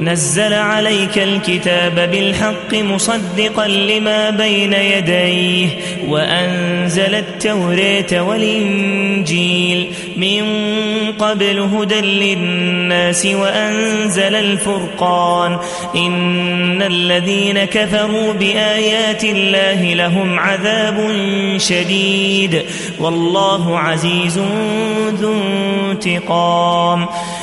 نزل عليك الكتاب بالحق مصدقا لما بين يديه وأنزل التوراة والإنجيل من قبل هدى للناس وأنزل الفرقان. إن الذين كفروا بآيات الله لهم عذاب شديد. والله عزيز ذو انتقام.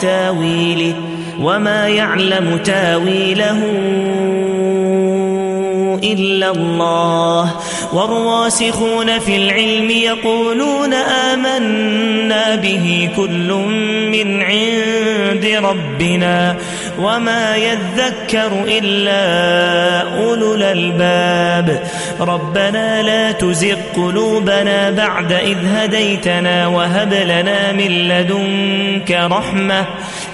تاويله وما يعلم تاويله إلا الله. والراسخون في العلم يقولون آمنا به كل من عند ربنا. وما يذكر إلا أولو الألباب. ربنا لا تزغ قلوبنا بعد إذ هديتنا وهب لنا من لدنك رحمة.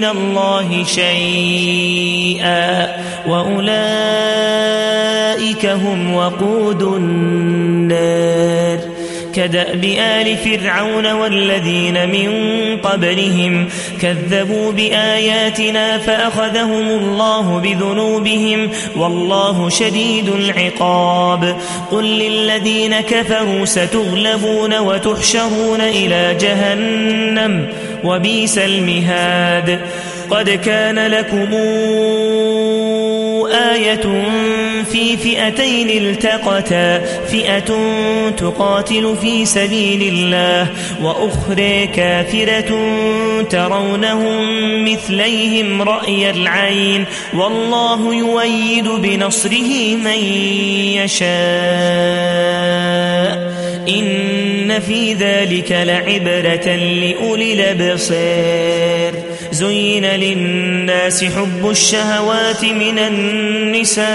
من الله شيئا وأولئك هم وقود النار كدأب آل فرعون والذين من قبلهم كذبوا بآياتنا فأخذهم الله بذنوبهم والله شديد العقاب قل للذين كفروا ستغلبون وتحشرون إلى جهنم وبيس المهاد. قد كان لكم آية في فئتين التقتا. فئة تقاتل في سبيل الله وأخرى كافرة ترونهم مثليهم رأي العين. والله يويد بنصره من يشاء. إن في ذلك لعبرة لأولي الأبصار. زين للناس حب الشهوات من النساء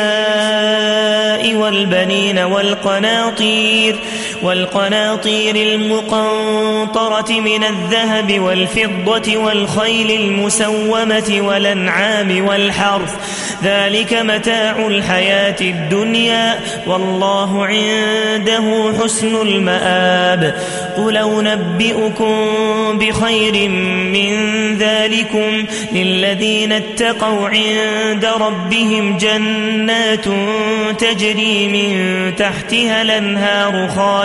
والبنين والقناطير. والقناطير المقنطرة من الذهب والفضة والخيل المسومة والأنعام والحرث. ذلك متاع الحياة الدنيا والله عنده حسن المآب. قل أنبئكم بخير من ذلكم. للذين اتقوا عند ربهم جنات تجري من تحتها الأنهار خالدين.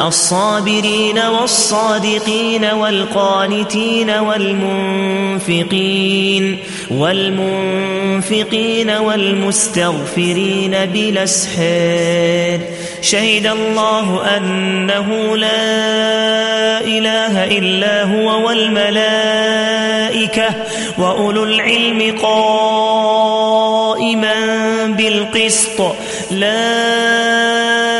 الصابرين والصادقين والقانتين والمنفقين والمنفقين والمستغفرين بلا اسحار شهد الله أنه لا إله إلا هو والملائكة وأولو العلم قائما بالقسط. لا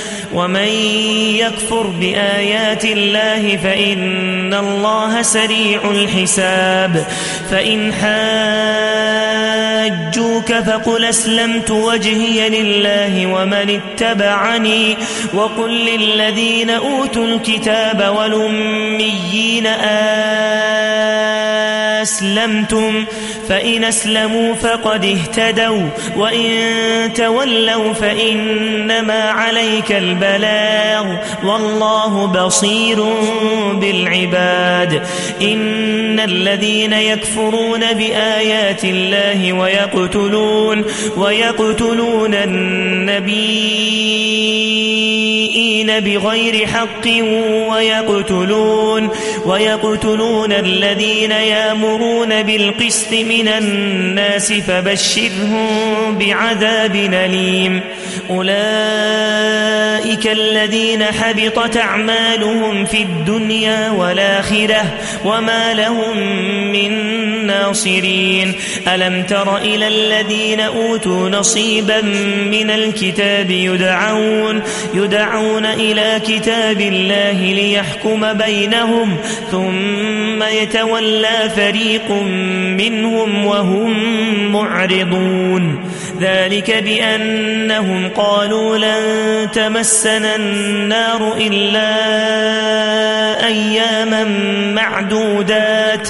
ومن يكفر بآيات الله فإن الله سريع الحساب. فإن حاجوك فقل أسلمت وجهي لله ومن اتبعني وقل للذين أوتوا الكتاب والأميين أسلمتم فإن أسلموا فقد اهتدوا وإن تولوا فإنما عليك البلاغ. والله بصير بالعباد. إن الذين يكفرون بآيات الله ويقتلون ويقتلون النبيين بغير حق ويقتلون ويقتلون الذين يامرون بالقسط من الناس فبشرهم بعذاب أليم. أولئك الذين حبطت أعمالهم في الدنيا والآخرة وما لهم من ناصرين. ألم تر إلى الذين أوتوا نصيبا من الكتاب يدعون, يدعون إلى كتاب الله ليحكم بينهم ثم يتولى فريق منهم وهم معرضون. ذلك بأنهم قالوا لن تمسنا النار إلا أياما معدودات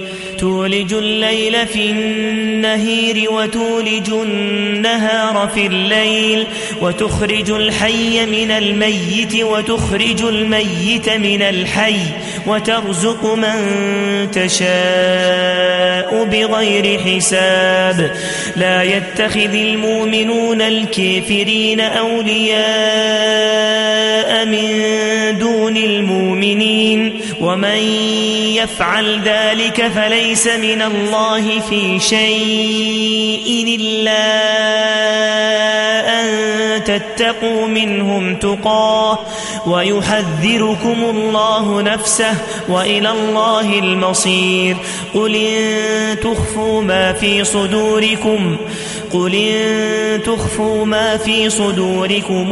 تولج الليل في النهير وتولج النهار في الليل وتخرج الحي من الميت وتخرج الميت من الحي وترزق من تشاء بغير حساب. لا يتخذ المؤمنون الكافرين أولياء من دون المؤمنين. ومن يفعل ذلك فليس من الله في شيء إلا أن تتقوا منهم تقاه ويحذركم الله نفسه وإلى الله المصير قل إن تخفوا ما في صدوركم قل إن تخفوا ما في صدوركم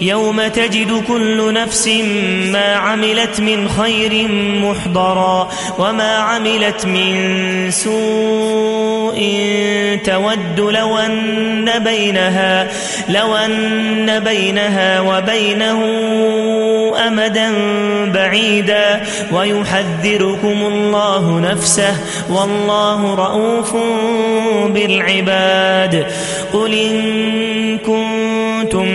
يوم تجد كل نفس ما عملت من خير محضرا وما عملت من سوء تود لو أن بينها, لو أن بينها وبينه أمدا بعيدا. ويحذركم الله نفسه والله رؤوف بالعباد. قل إن كنتم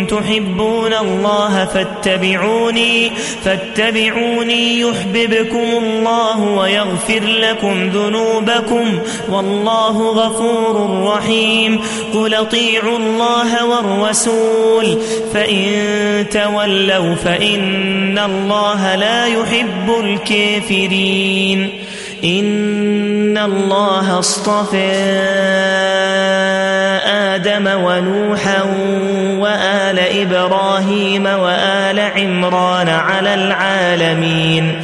تحبون الله فاتبعوني فاتبعوني يحببكم الله ويغفر لكم ذنوبكم والله غفور رحيم. قل أطيعوا الله والرسول فإن تولوا فإن الله لا يحب الكافرين. الله اصطفى آدم ونوحا وآل إبراهيم وآل عمران على العالمين.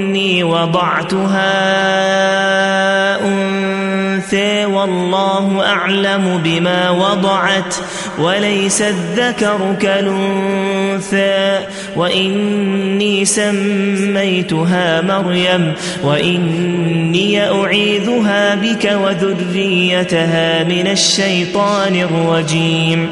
وضعتها أنثى والله أعلم بما وضعت وليس الذكر كالأنثى وإني سميتها مريم وإني أعيذها بك وذريتها من الشيطان الرجيم.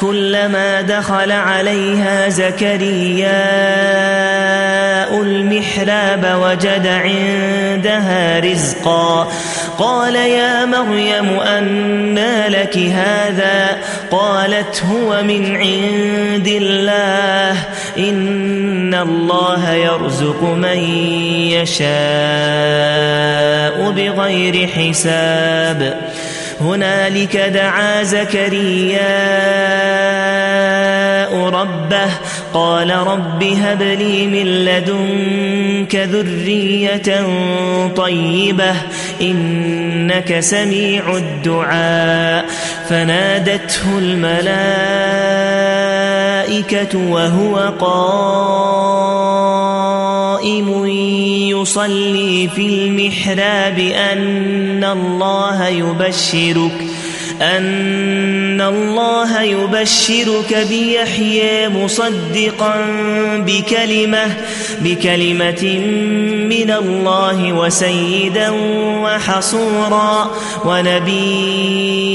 كلما دخل عليها زكريا المحراب وجد عندها رزقا. قال يا مريم أنى لك هذا؟ قالت هو من عند الله. إن الله يرزق من يشاء بغير حساب. هنالك دعا زكرياء ربه قال رب هب لي من لدنك ذرية طيبة إنك سميع الدعاء. فنادته الملائكة وهو قائم يصلي في المحراب أن الله يبشرك أن الله يبشرك بيحيى مصدقا بكلمة بكلمة من الله وسيدا وحصورا ونبيا.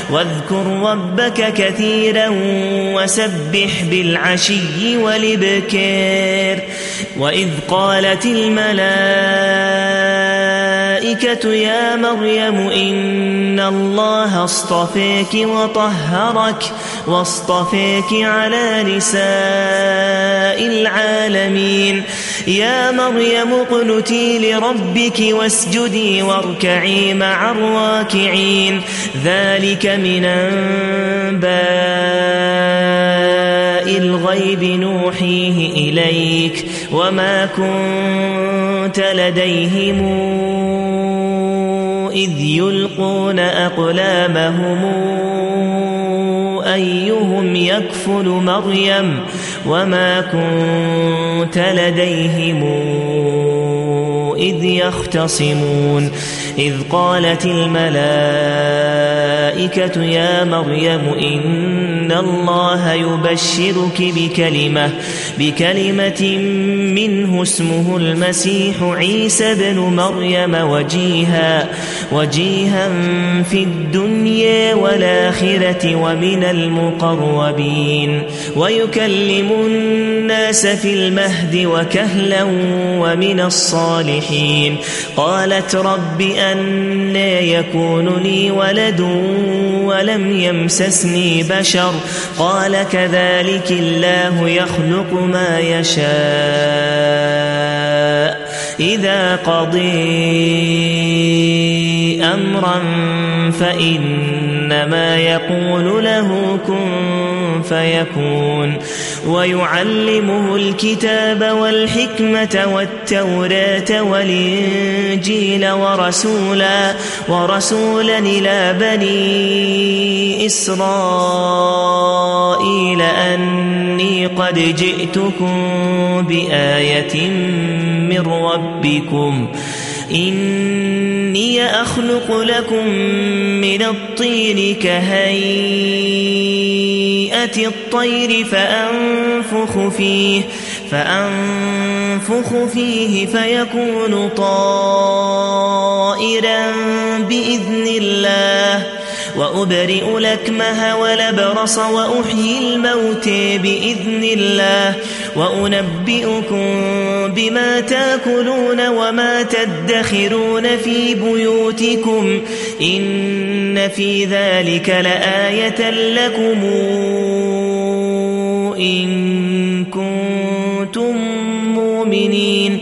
واذكر ربك كثيرا وسبح بالعشي والإبكار. وإذ قالت الملائكة يا مريم إن الله اصطفيك وطهرك واصطفيك على نساء العالمين. يا مريم اقنتي لربك واسجدي واركعي مع الراكعين. ذلك من أنباء الغيب نوحيه إليك. وما كنت لديهم إذ يلقون أقلامهم أيهم يكفل مريم وما كنت لديهم إذ يختصمون إذ قالت الملائكة يا مريم إن الله يبشرك بكلمة بكلمة منه اسمه المسيح عيسى بن مريم وجيها وجيها في الدنيا والآخرة ومن المقربين. ويكلم الناس في المهد وكهلا ومن الصالحين. قالت رب أنا يكون لي ولد ولم يمسسني بشر قال كذلك الله يخلق ما يشاء. إذا قضي أمرا فإنما يقول له كن فيكون. ويعلمه الكتاب والحكمة والتوراة والإنجيل ورسولا ورسولا إلى بني إسرائيل أني قد جئتكم بآية من ربكم. إني أخلق لكم من الطين كهيئة الطير فأنفخ فيه فأنفخ فيه فيكون طائرا بإذن الله. وأبرئ لكمه ولبرص وأحيي الموت بإذن الله. وأنبئكم بما تأكلون وما تدخرون في بيوتكم. إن في ذلك لآية لكم إن كنتم مؤمنين.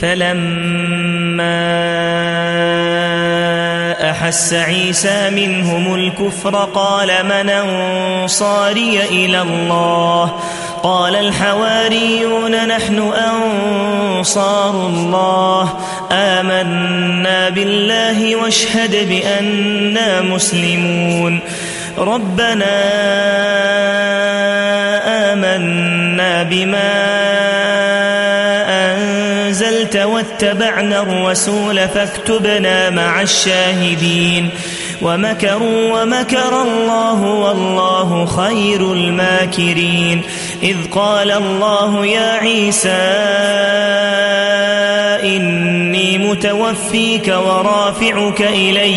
فلما أحس عيسى منهم الكفر قال من أنصاري إلى الله؟ قال الحواريون نحن أنصار الله. آمنا بالله واشهد بأننا مسلمون. ربنا آمنا بما واتبعنا الرسول فاكتبنا مع الشاهدين. ومكروا ومكر الله والله خير الماكرين. إذ قال الله يا عيسى إني متوفيك ورافعك إلي.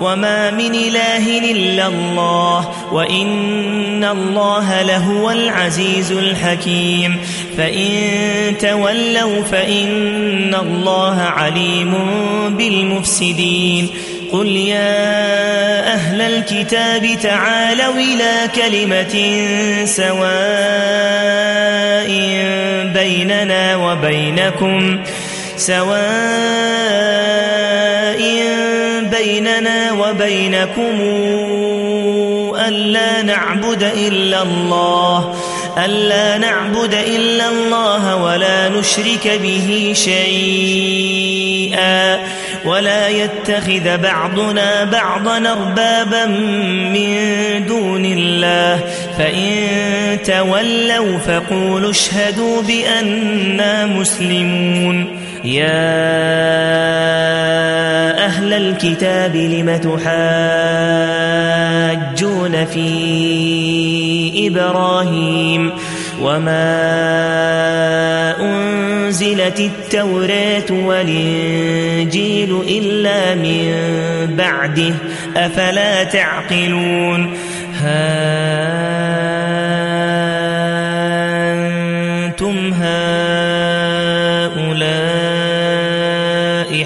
وما من إله إلا الله وإن الله لهو العزيز الحكيم. فإن تولوا فإن الله عليم بالمفسدين. قل يا أهل الكتاب تعالوا إلى كلمة سواء بيننا وبينكم سواء بيننا وبينكم ألا نعبد إلا الله ألا نعبد إلا الله ولا نشرك به شيئا ولا يتخذ بعضنا بعضا اربابا من دون الله فإن تولوا فقولوا اشهدوا بأننا مسلمون. يا أهل الكتاب لم تحاجون في إبراهيم وما أنزلت التوراة والإنجيل إلا من بعده أفلا تعقلون هانتم هؤلاء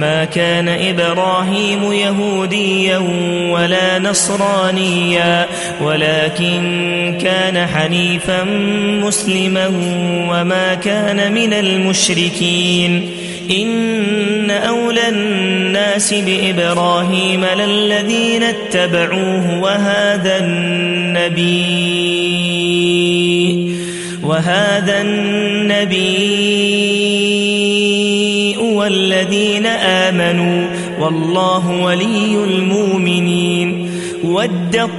ما كان إبراهيم يهوديا ولا نصرانيا ولكن كان حنيفا مسلما وما كان من المشركين. إن أولى الناس بإبراهيم للذين اتبعوه وهذا النبي. وهذا النبي. والذين آمنوا والله ولي المؤمنين ود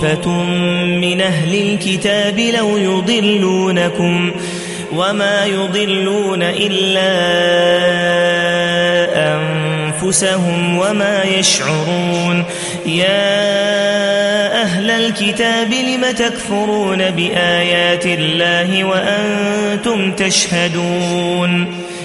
طائفة من أهل الكتاب لو يضلونكم وما يضلون إلا أنفسهم وما يشعرون. يا أهل الكتاب لم تكفرون بآيات الله وأنتم تشهدون؟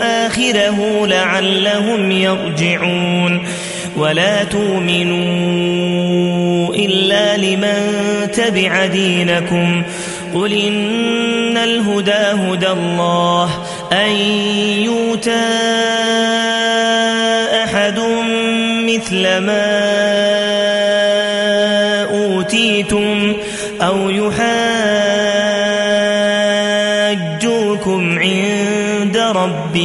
آخره لعلهم يرجعون. ولا تؤمنوا إلا لمن تبع دينكم. قل إن الهدى هدى الله. أن يؤتى أحد مثل ما أوتيتم أو يحاجوكم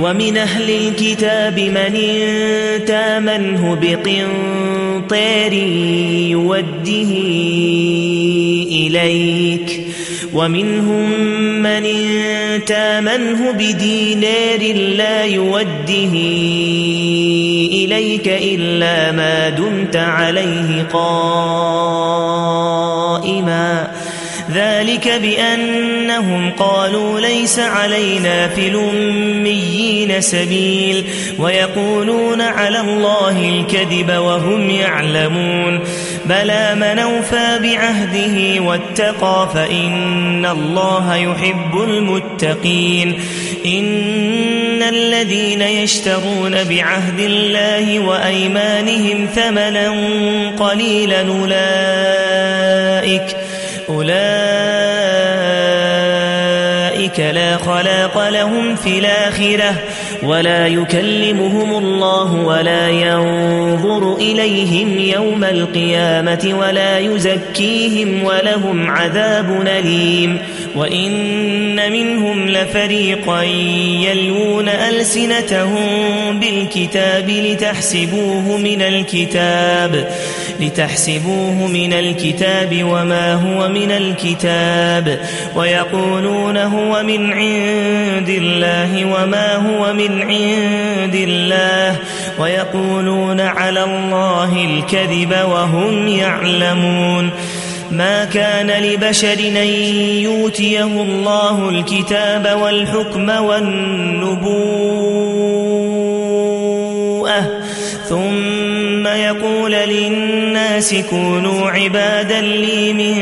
ومن أهل الكتاب من تامنه بقنطير يوده إليك. ومنهم من تامنه بدينار لا يوده إليك إلا ما دمت عليه قائما. ذلك بأنهم قالوا ليس علينا في الأميين سبيل ويقولون على الله الكذب وهم يعلمون بلى من أوفى بعهده واتقى فإن الله يحب المتقين إن الذين يشترون بعهد الله وأيمانهم ثمنا قليلا أولئك أولئك لا خلاق لهم في الآخرة. ولا يكلمهم الله ولا ينظر إليهم يوم القيامة ولا يزكيهم ولهم عذاب أليم. وإن منهم لفريقا يلون ألسنتهم بالكتاب لتحسبوه من الكتاب لتحسبوه من الكتاب وما هو من الكتاب ويقولون هو من عند الله وما هو من عند الله ويقولون على الله الكذب وهم يعلمون. ما كان لبشر أن يؤتيه الله الكتاب والحكم والنبوءة ثم يقول للناس كونوا عبادا لي من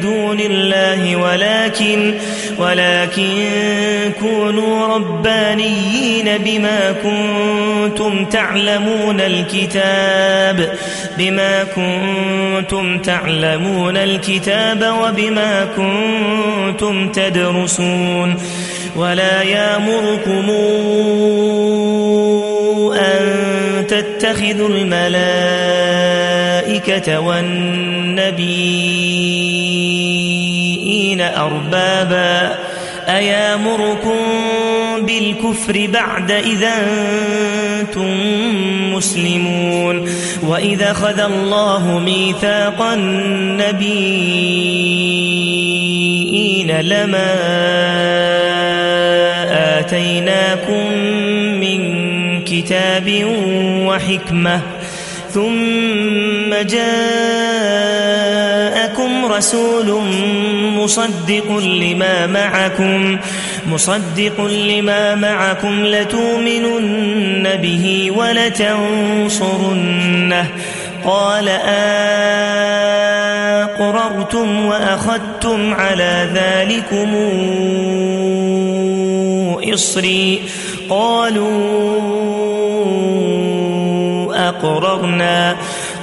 دون الله ولكن ولكن كونوا ربانيين بما كنتم تعلمون الكتاب بما كنتم تعلمون الكتاب وبما كنتم تدرسون. ولا يامركم أن تتخذوا الملائكة والنبيين أربابا أيامركم بالكفر بعد إذا أنتم مسلمون وإذا خذ الله ميثاق النبيين لما آتيناكم من كتاب وحكمة ثم جاءكم رسول مصدق لما معكم مصدق لما معكم لتؤمنن به ولتنصرنه. قال أقررتم وأخذتم على ذلكم إصري. قالوا أقررنا.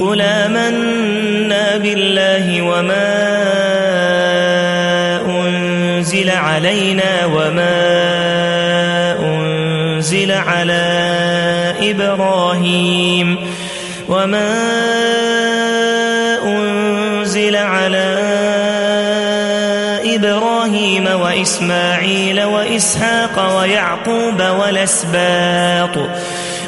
قل آمنا بالله وما أنزل علينا وما أنزل على إبراهيم وما أنزل على إبراهيم وإسماعيل وإسحاق ويعقوب والأسباط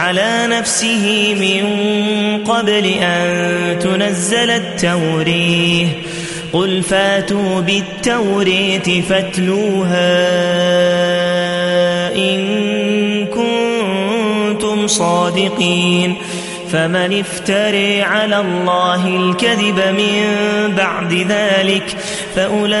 على نفسه من قبل أن تنزل التوريه قل فاتوا بالتوريه فاتلوها إن كنتم صادقين. فمن افتري على الله الكذب من بعد ذلك فأولئك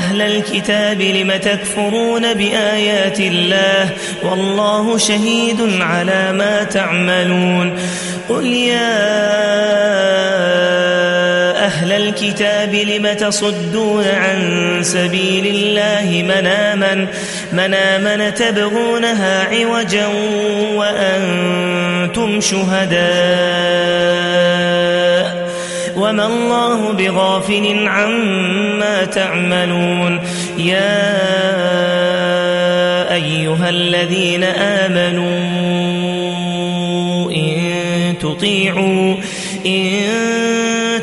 أهل الكتاب لم تكفرون بآيات الله والله شهيد على ما تعملون قل يا أهل الكتاب لم تصدون عن سبيل الله من آمن, من آمن تبغونها عوجا وأنتم شهداء وما الله بغافل عما تعملون. يا أيها الذين آمنوا إن تطيعوا إن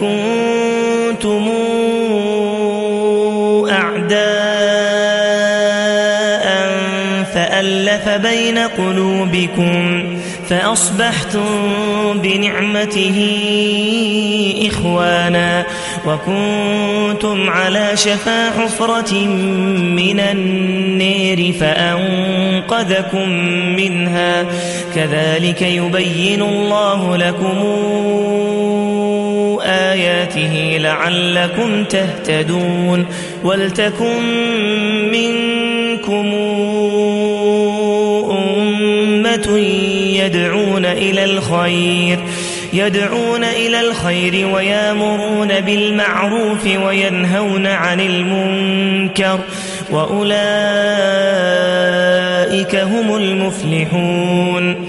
كنتم أعداء فألف بين قلوبكم فأصبحتم بنعمته إخوانا وكنتم على شفا حفرة من النير فأنقذكم منها كذلك يبين الله لكم آياته لعلكم تهتدون ولتكن منكم أمة يدعون إلى الخير يدعون إلى الخير ويامرون بالمعروف وينهون عن المنكر وأولئك هم المفلحون.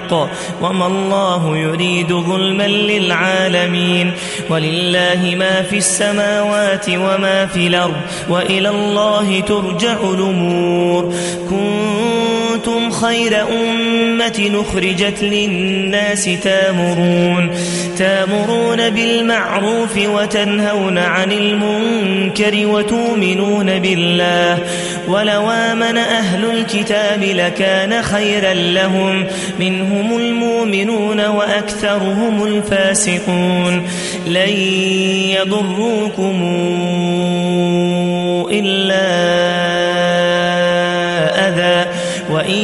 وما الله يريد ظلما للعالمين ولله ما في السماوات وما في الأرض وإلى الله ترجع الأمور كنتم خير أمة نخرجت للناس تامرون تامرون بالمعروف وتنهون عن المنكر وتؤمنون بالله. ولو آمن أهل الكتاب لكان خيرا لهم منهم المؤمنون وأكثرهم الفاسقون. لن يضروكم إلا وإن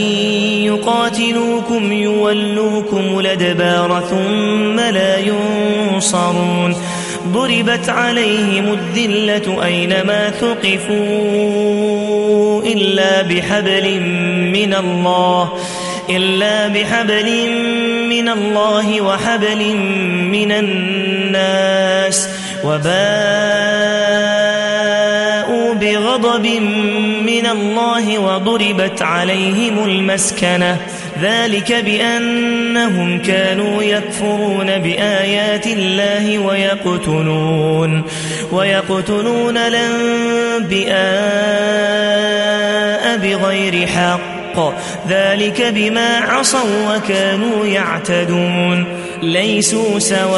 يقاتلوكم يولوكم الأدبار ثم لا ينصرون ضربت عليهم الذلة أينما ثقفوا إلا بحبل من الله إلا بحبل من الله وحبل من الناس وباءوا بغضب من الله وضربت عليهم المسكنة. ذلك بأنهم كانوا يكفرون بآيات الله ويقتلون ويقتلون الأنبياء بغير حق. ذلك بما عصوا وكانوا يعتدون. ليسوا سواء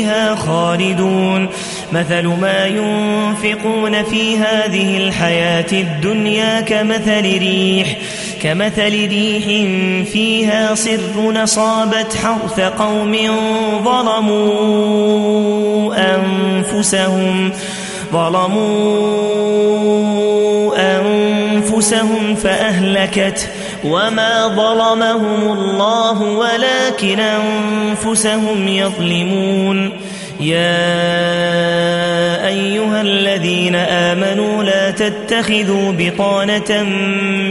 فيها خالدون. مثل ما ينفقون في هذه الحياة الدنيا كمثل ريح كمثل ريح فيها صر نصابت حرث قوم ظلموا أنفسهم ظلموا أنفسهم فأهلكت وما ظلمهم الله ولكن أنفسهم يظلمون يا أيها الذين آمنوا لا تتخذوا بطانة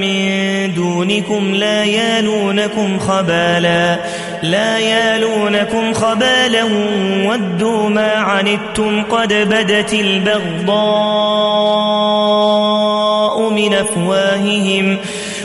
من دونكم لا يالونكم خبالا لا يالونكم خبالا ودوا ما عنتم قد بدت البغضاء من أفواههم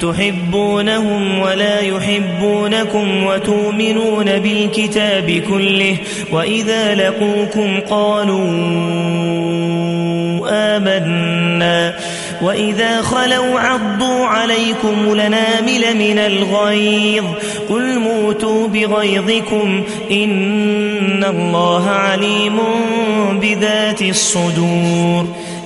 تحبونهم ولا يحبونكم وتؤمنون بالكتاب كله وإذا لقوكم قالوا آمنا وإذا خلوا عضوا عليكم لنامل من الغيظ قل موتوا بغيظكم إن الله عليم بذات الصدور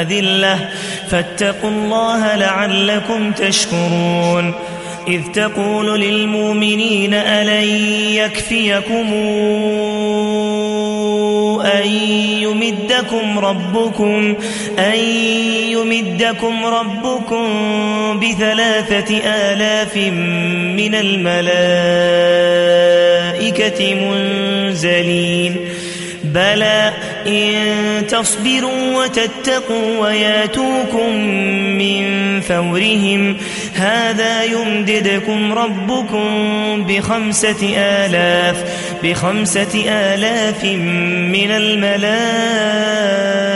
أذلة. فاتقوا الله لعلكم تشكرون. إذ تقول للمؤمنين ألن يكفيكم أن يمدكم ربكم أن يمدكم ربكم بثلاثة آلاف من الملائكة منزلين. بلى إن تصبروا وتتقوا وياتوكم من فورهم. هذا يمددكم ربكم بخمسة آلاف بخمسة آلاف من الملائكة.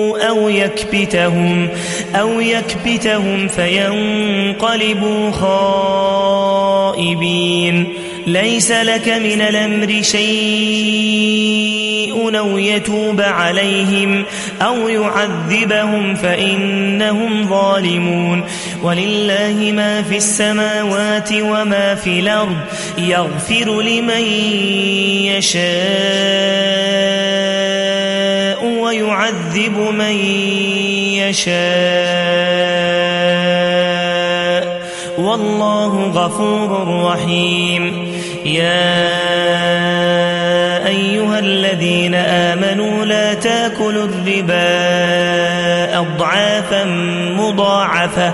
أو يكبتهم أو يكبتهم فينقلبوا خائبين. ليس لك من الأمر شيء أو يتوب عليهم أو يعذبهم فإنهم ظالمون. ولله ما في السماوات وما في الأرض يغفر لمن يشاء. ويعذب من يشاء. والله غفور رحيم. يا أيها الذين آمنوا لا تأكلوا الربا أضعافا مضاعفة.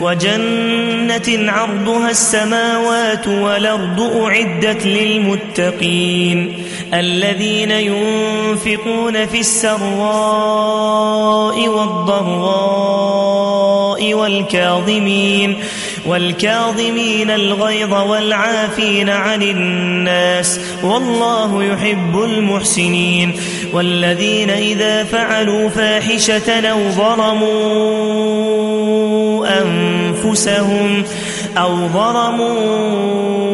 وجنة عرضها السماوات والأرض أعدت للمتقين الذين ينفقون في السراء والضراء والكاظمين والكاظمين الغيظ والعافين عن الناس والله يحب المحسنين والذين إذا فعلوا فاحشة أو ظلموا أنفسهم أو ظلموا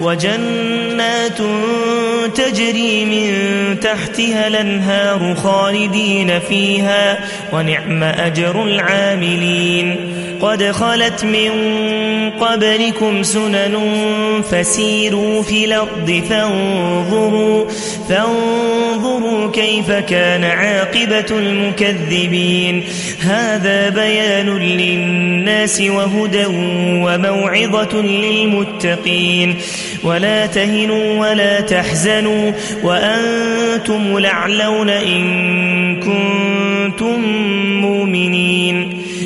وجنات تجري من تحتها الأنهار خالدين فيها ونعم أجر العاملين. قد خلت من قبلكم سنن فسيروا في الأرض فانظروا, فانظروا كيف كان عاقبة المكذبين. هذا بيان للناس وهدى وموعظة للمتقين. ولا تهنوا ولا تحزنوا وأنتم لعلون إن كنتم مؤمنين.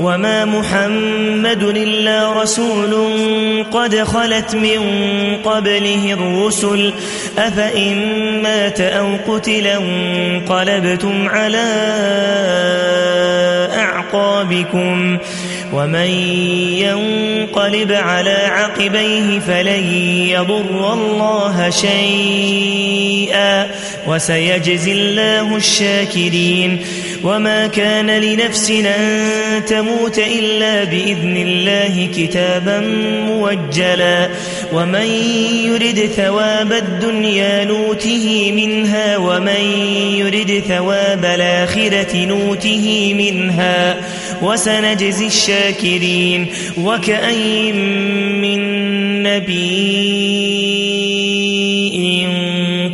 وما محمد إلا رسول قد خلت من قبله الرسل أفإن مات أو قتل انقلبتم على أعقابكم ومن ينقلب على عقبيه فلن يضر الله شيئا وسيجزي الله الشاكرين وما كان لنفس أن تموت إلا بإذن الله كتابا موجلا. ومن يرد ثواب الدنيا نوته منها ومن يرد ثواب الآخرة نوته منها. وسنجزي الشاكرين وكأي من نبي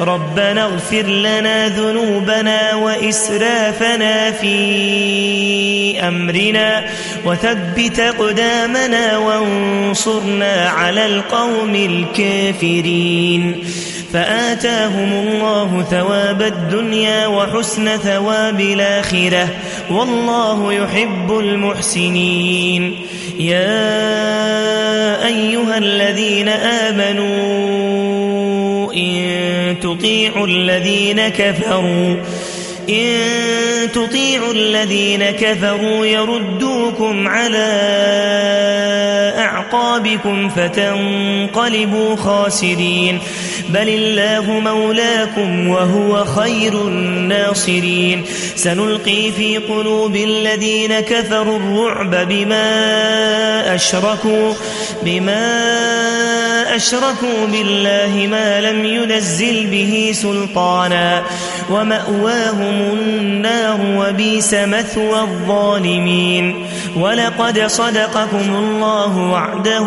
ربنا اغفر لنا ذنوبنا وإسرافنا في أمرنا وثبت قدامنا وانصرنا على القوم الكافرين فآتاهم الله ثواب الدنيا وحسن ثواب الآخرة والله يحب المحسنين يا أيها الذين آمنوا إن تطيعوا الذين كفروا إن تطيعوا الذين كفروا يردوكم على أعقابكم فتنقلبوا خاسرين. بل الله مولاكم وهو خير الناصرين. سنلقي في قلوب الذين كفروا الرعب بما أشركوا بما أشركوا بالله ما لم ينزل به سلطانا. ومأواهم النار وبيس مثوى الظالمين. ولقد صدقكم الله وعده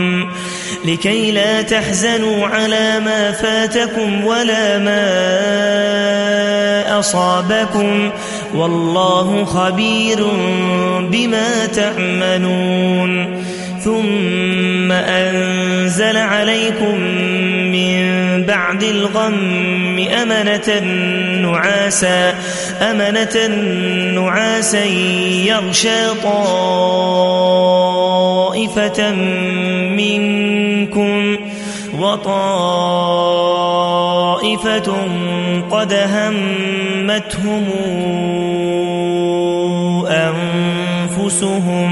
لكي لا تحزنوا على ما فاتكم ولا ما أصابكم والله خبير بما تعملون. ثم أنزل عليكم من بعد الغم أمنة نعاسا أمنة نعاسا يغشى طائفة منكم وطائفة قد همتهم أنفسهم.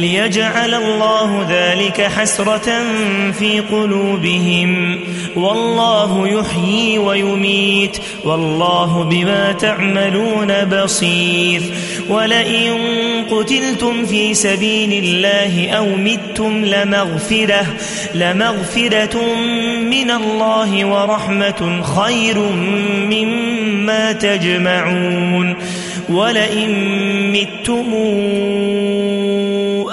ليجعل الله ذلك حسرة في قلوبهم. والله يحيي ويميت. والله بما تعملون بصير. ولئن قتلتم في سبيل الله أو متم لمغفرة, لمغفرة من الله ورحمة خير مما تجمعون. ولئن متم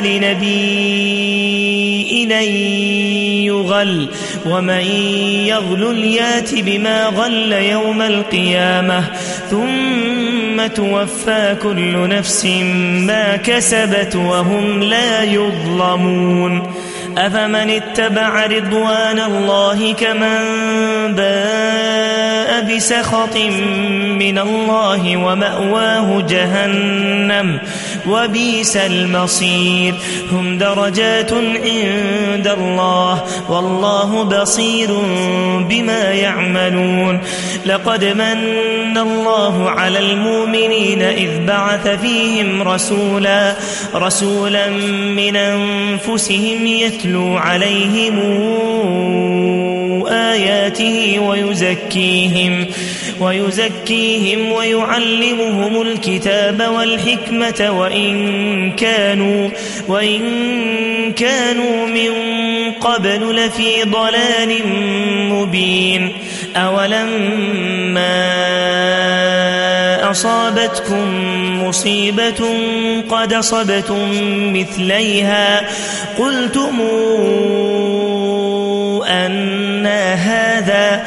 لنبي أن يغل ومن يغل يأت بما غل يوم القيامة ثم توفى كل نفس ما كسبت وهم لا يظلمون أفمن اتبع رضوان الله كمن باء بسخط من الله ومأواه جهنم وبيس المصير هم درجات عند الله والله بصير بما يعملون لقد من الله على المؤمنين إذ بعث فيهم رسولا رسولا من أنفسهم يتلو عليهم آياته ويزكيهم ويزكيهم ويعلمهم الكتاب والحكمة وإن كانوا وإن كانوا من قبل لفي ضلال مبين أولما أصابتكم مصيبة قد صبتم مثليها قلتم أن هذا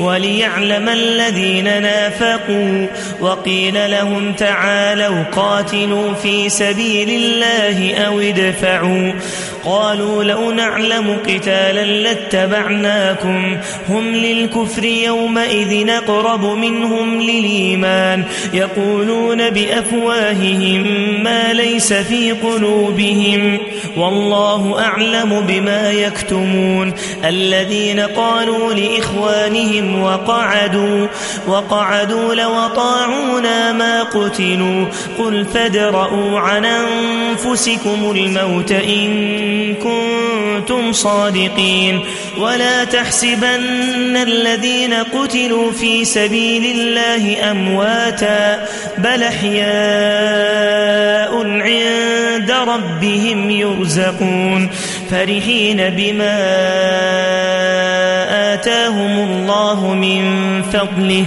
وليعلم الذين نافقوا وقيل لهم تعالوا قاتلوا في سبيل الله أو ادفعوا قالوا لو نعلم قتالا لاتبعناكم. هم للكفر يومئذ نقرب منهم للإيمان. يقولون بأفواههم ما ليس في قلوبهم. والله أعلم بما يكتمون. الذين قالوا لإخوانهم وقعدوا وقعدوا لو طاعونا ما قتلوا. قل فادرءوا عن أنفسكم الموت إن كنتم صادقين. ولا تحسبن الذين قتلوا في سبيل الله أمواتا بل أحياء عند ربهم يرزقون. فرحين بما آتاهم الله من فضله.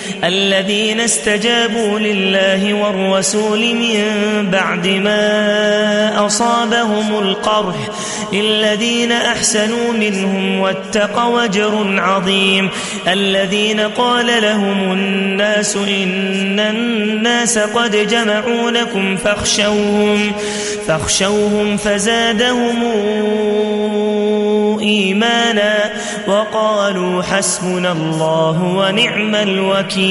الذين استجابوا لله والرسول من بعد ما أصابهم القرح الذين أحسنوا منهم واتقوا وجر عظيم الذين قال لهم الناس إن الناس قد جمعوا لكم فاخشوهم فاخشوهم فزادهم إيمانا وقالوا حسبنا الله ونعم الوكيل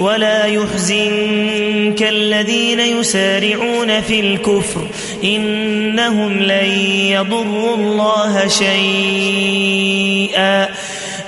ولا يحزنك الذين يسارعون في الكفر إنهم لن يضروا الله شيئا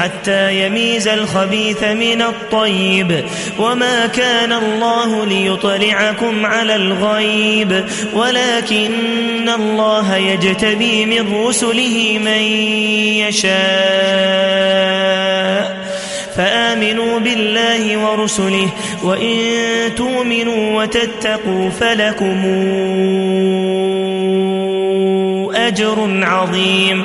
حتى يميز الخبيث من الطيب. وما كان الله ليطلعكم على الغيب. ولكن الله يجتبي من رسله من يشاء. فآمنوا بالله ورسله. وإن تؤمنوا وتتقوا فلكم أجر عظيم.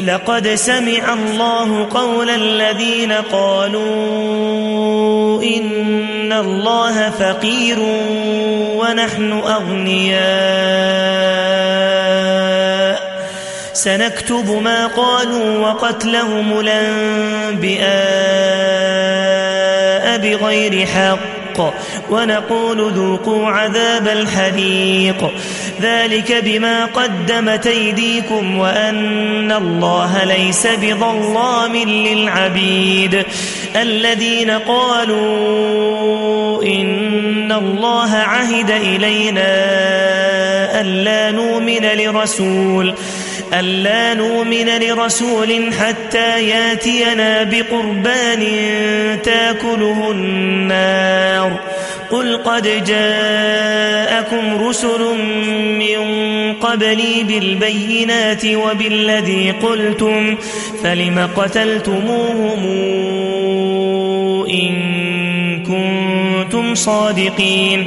لقد سمع الله قول الذين قالوا إن الله فقير ونحن أغنياء. سنكتب ما قالوا وقتلهم الأنبياء بغير حق. بالحق ونقول ذوقوا عذاب الحريق. ذلك بما قدمت أيديكم وأن الله ليس بظلام للعبيد. الذين قالوا إن الله عهد إلينا ألا نؤمن لرسول ألا نؤمن لرسول حتى ياتينا بقربان تأكله النار. قل قد جاءكم رسل من قبلي بالبينات وبالذي قلتم فلم قتلتموهم إن كنتم صادقين؟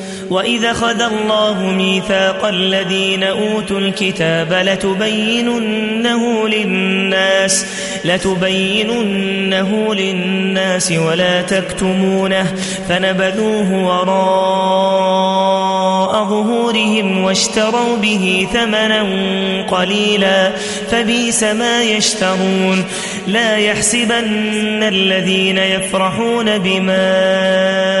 وإذا خذ الله ميثاق الذين أوتوا الكتاب لتبيننه للناس لتبيننه للناس ولا تكتمونه فنبذوه وراء ظهورهم واشتروا به ثمنا قليلا فبيس ما يشترون. لا يحسبن الذين يفرحون بما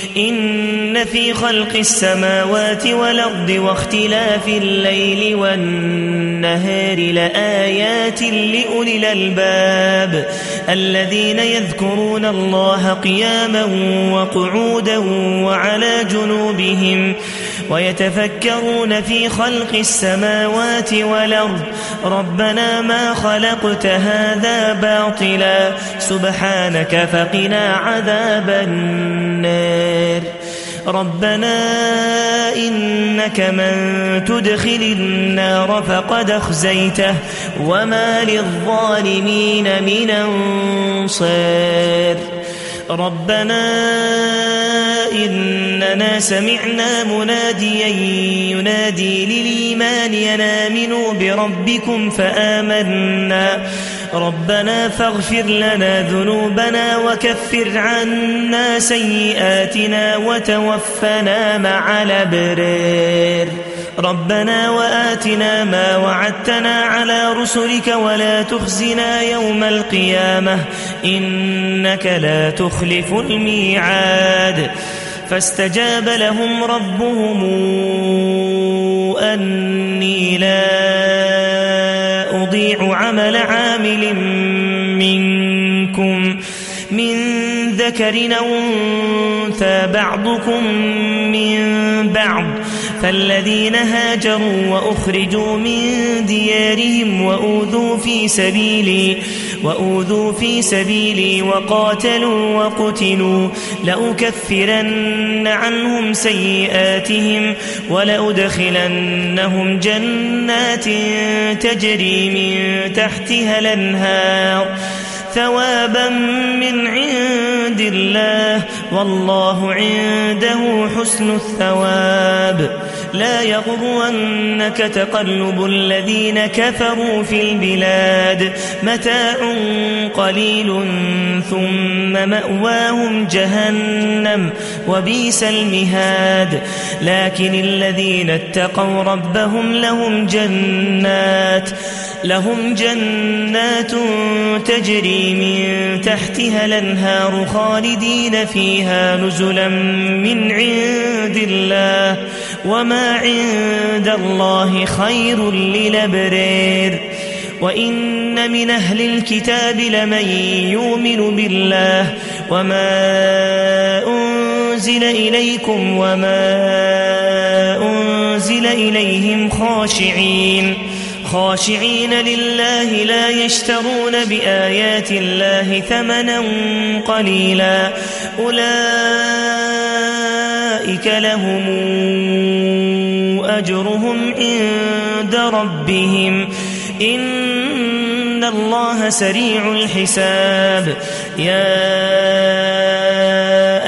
إن في خلق السماوات والأرض واختلاف الليل والنهار لآيات لأولي الألباب الذين يذكرون الله قياما وقعودا وعلى جنوبهم ويتفكرون في خلق السماوات والأرض. ربنا ما خلقت هذا باطلا. سبحانك فقنا عذاب النار. ربنا إنك من تدخل النار فقد أخزيته. وما للظالمين من أنصار. ربنا إننا سمعنا مناديا ينادي للإيمان ينامنوا بربكم فآمنا. ربنا فاغفر لنا ذنوبنا وكفر عنا سيئاتنا وتوفنا مع الأبرار. ربنا وآتنا ما وعدتنا على رسلك ولا تخزنا يوم القيامة إنك لا تخلف الميعاد فاستجاب لهم ربهم أني لا أضيع عمل عامل منكم من ذكر أنثى بعضكم من بعض فالذين هاجروا وأخرجوا من ديارهم وأوذوا في سبيلي وأوذوا في سبيلي وقاتلوا وقتلوا لأكفرن عنهم سيئاتهم ولأدخلنهم جنات تجري من تحتها الأنهار. ثوابا من عند الله والله عنده حسن الثواب. لا يغرنك تقلب الذين كفروا في البلاد. متاع قليل ثم مأواهم جهنم وبيس المهاد. لكن الذين اتقوا ربهم لهم جنات لهم جنات تجري من تحتها الأنهار خالدين فيها نزلا من عند الله. وما عند الله خير للبرير وإن من أهل الكتاب لمن يؤمن بالله وما أنزل إليكم وما أنزل إليهم خاشعين خاشعين لله لا يشترون بآيات الله ثمنا قليلا أولئك لهم أجرهم عند ربهم إن الله سريع الحساب يا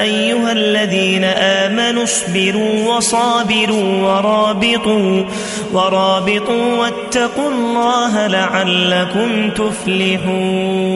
أيها الذين آمنوا اصبروا وصابروا ورابطوا ورابطوا واتقوا الله لعلكم تفلحون